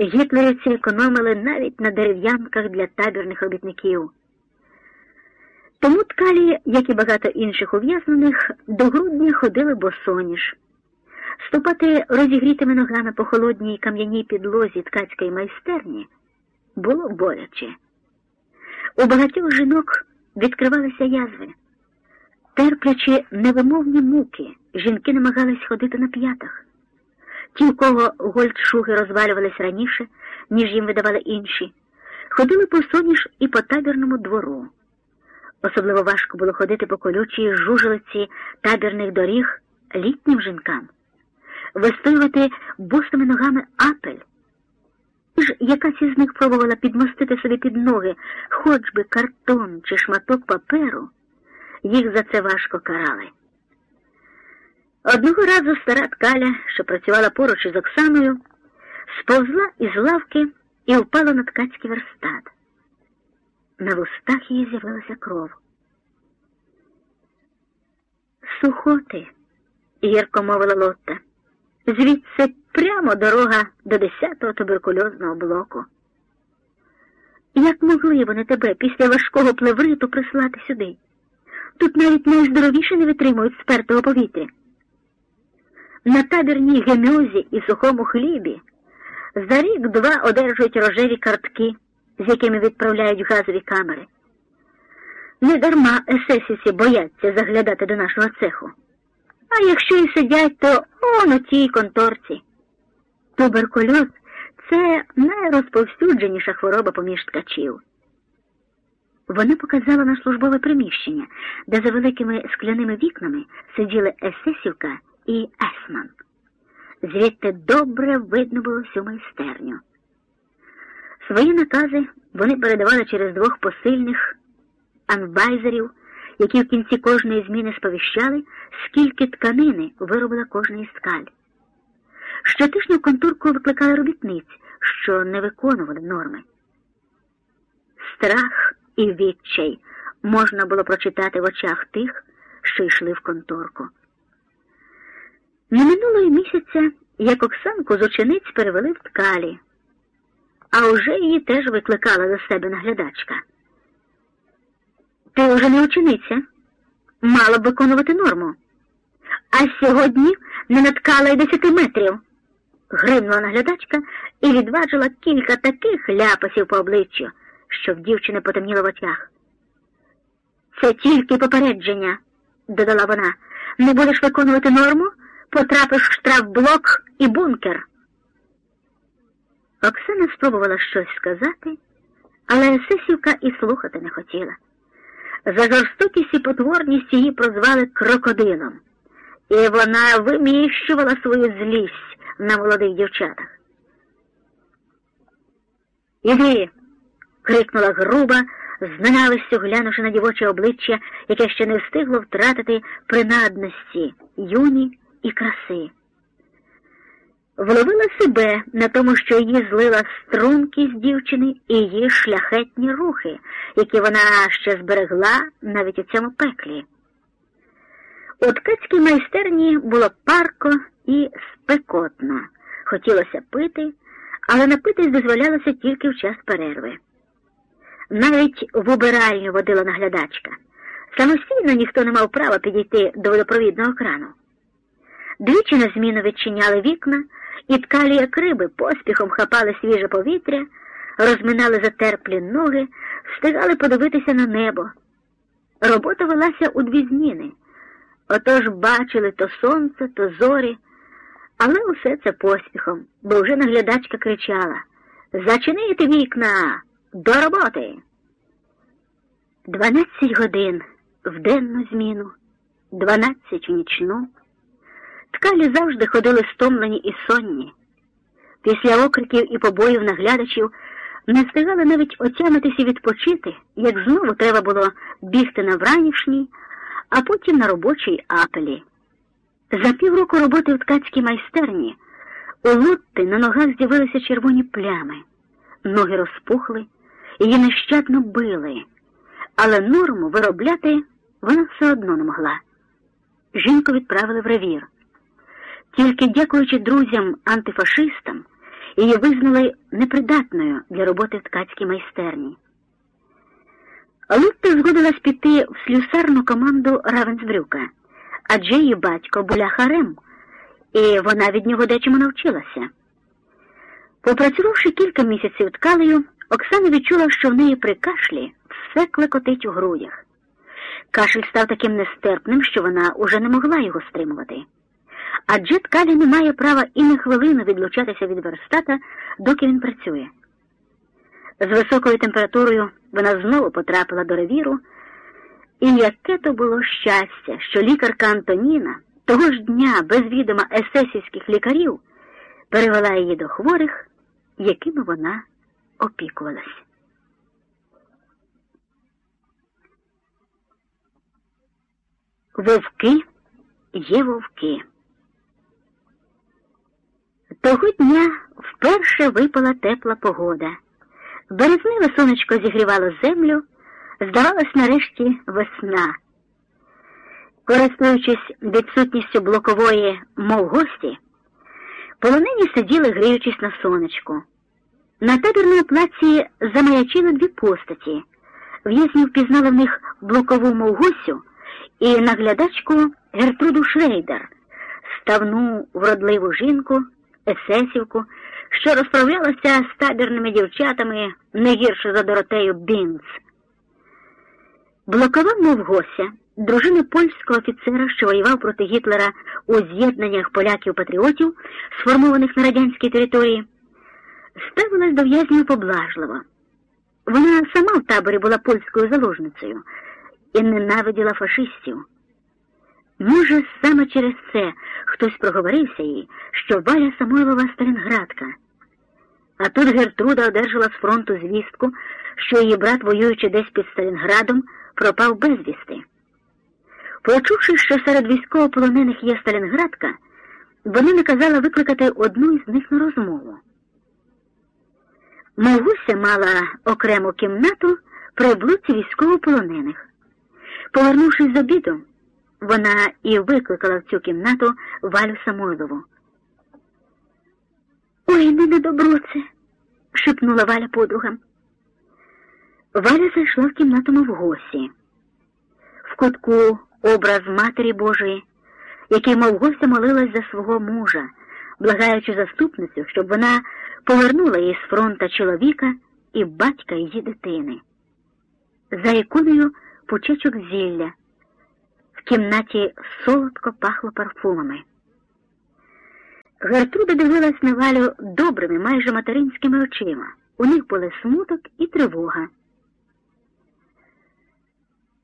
Гітлерівці економили навіть на дерев'янках для табірних робітників. Тому ткалі, як і багато інших ув'язнених, до грудня ходили босоніж. Ступати розігрітими ногами по холодній кам'яній підлозі ткацької майстерні було боляче. У багатьох жінок відкривалися язви. Терплячи невимовні муки, жінки намагались ходити на п'ятах. Ті, у кого гольдшуги розвалювались раніше, ніж їм видавали інші, ходили по соніж і по табірному двору. Особливо важко було ходити по колючій жужелиці табірних доріг літнім жінкам, вистоювати босими ногами апель. Ж якась із них пробувала підмостити собі під ноги хоч би картон чи шматок паперу, їх за це важко карали. Одного разу стара ткаля, що працювала поруч із Оксаною, сповзла із лавки і впала на ткацький верстат. На вустах її з'явилася кров. Сухоти, гірко мовила Лотта. Звідси прямо дорога до 10-го туберкульозного блоку. Як могли вони тебе після важкого плевриту прислати сюди? Тут навіть найздоровіші не витримують спертого повітря. На табірній гемюзі і сухому хлібі за рік-два одержують рожеві картки, з якими відправляють газові камери. Недарма есесівці бояться заглядати до нашого цеху. А якщо і сидять, то он у тій конторці. Туберкульоз це найрозповсюдженіша хвороба поміж ткачів. Вона показала на службове приміщення, де за великими скляними вікнами сиділи есесівка і Есман. Звідти добре видно було всю майстерню. Свої накази вони передавали через двох посильних анвайзерів, які в кінці кожної зміни сповіщали, скільки тканини виробила кожна із ткаль. Щотижня контурку викликали робітниць, що не виконували норми. Страх і відчай можна було прочитати в очах тих, що йшли в конторку. Не минуло й місяця, як Оксанку з учениць перевели в ткалі, а уже її теж викликала до себе наглядачка. Ти вже не учениця, мала б виконувати норму. А сьогодні не наткала й десяти метрів. Гримнула наглядачка і відважила кілька таких ляпасів по обличчю, що в дівчини потемніло в очах. Це тільки попередження, додала вона. Не будеш виконувати норму, потрапиш в штрафблок і бункер. Оксана спробувала щось сказати, але Сисівка і слухати не хотіла. За жорстокість і потворність її прозвали крокодилом, і вона виміщувала свою злість на молодих дівчатах. Іди, крикнула груба, з ненавистю глянувши на дівоче обличчя, яке ще не встигло втратити принадності, юні і краси. Вловила себе на тому, що її злила стрункість дівчини і її шляхетні рухи, які вона ще зберегла навіть у цьому пеклі. У ткацькій майстерні було парко і спекотно. Хотілося пити, але напитись дозволялося тільки в час перерви. Навіть в убиральню водила наглядачка. Самостійно ніхто не мав права підійти до водопровідного крану. Двічі на зміну відчиняли вікна і ткалі, як риби, поспіхом хапали свіже повітря, розминали затерплі ноги, встигали подивитися на небо. Робота велася у дві зміни. Отож бачили то сонце, то зорі, але усе це поспіхом, бо вже наглядачка кричала Зачинити вікна до роботи. Дванадцять годин в денну зміну, дванадцять в нічну. Ткалі завжди ходили стомлені і сонні. Після окриків і побоїв наглядачів не встигали навіть отямитися і відпочити, як знову треба було бігти на вранішній, а потім на робочій апелі. За півроку роботи в ткацькій майстерні у Лутти на ногах з'явилися червоні плями, ноги розпухли, її нещадно били, але норму виробляти вона все одно не могла. Жінку відправили в ревір. Тільки дякуючи друзям антифашистам її визнали непридатною для роботи в ткацькій майстерні. Лутта згодилась піти в слюсарну команду Равенсбрюка, адже її батько буля Харем, і вона від нього дечому навчилася. Попрацювавши кілька місяців ткалею, Оксана відчула, що в неї при кашлі все клекотить у грудях. Кашель став таким нестерпним, що вона уже не могла його стримувати. Адже ткалі не має права і на хвилину відлучатися від верстата, доки він працює. З високою температурою вона знову потрапила до ревіру, і яке то було щастя, що лікарка Антоніна того ж дня без відома есесівських лікарів перевела її до хворих, якими вона опікувалась. Вовки є вовки. Того дня вперше випала тепла погода. Березневе сонечко зігрівало землю, здавалось нарешті весна. Користуючись відсутністю блокової, мов гості, полонені сиділи, гріючись на сонечку. На табірному плаці замаячили дві постаті. В'язні впізнали в них блокову мов гостю і наглядачку Гертруду Шрейдер, ставну вродливу жінку, есесівку, що розправлялася з табірними дівчатами не гірше за Доротею Бінц. Блокова мов Гося, дружина польського офіцера, що воював проти Гітлера у з'єднаннях поляків-патріотів, сформованих на радянській території, ставилась до в'язнів поблажливо. Вона сама в таборі була польською заложницею і ненавиділа фашистів. Може, саме через це хтось проговорився їй, що Валя Самойлова Сталінградка. А тут Гертруда одержала з фронту звістку, що її брат, воюючи десь під Сталінградом, пропав безвісти. Почувши, що серед військовополонених є Сталінградка, вони наказали викликати одну із них на розмову. Мовуся мала окрему кімнату при блоці військовополонених. Повернувшись з обіду, вона і викликала в цю кімнату Валю Самойлову. Ой, не на добро це, шепнула Валя подругам. Валя зайшла в кімнату мов гості. В кутку образ Матері Божої, який мов гостя молилась за свого мужа, благаючи заступницю, щоб вона повернула їй з фронта чоловіка і батька її дитини. За іконою почечок зілля. В кімнаті солодко пахло парфумами. Гертруда дивилась на Валю добрими, майже материнськими очима. У них були смуток і тривога.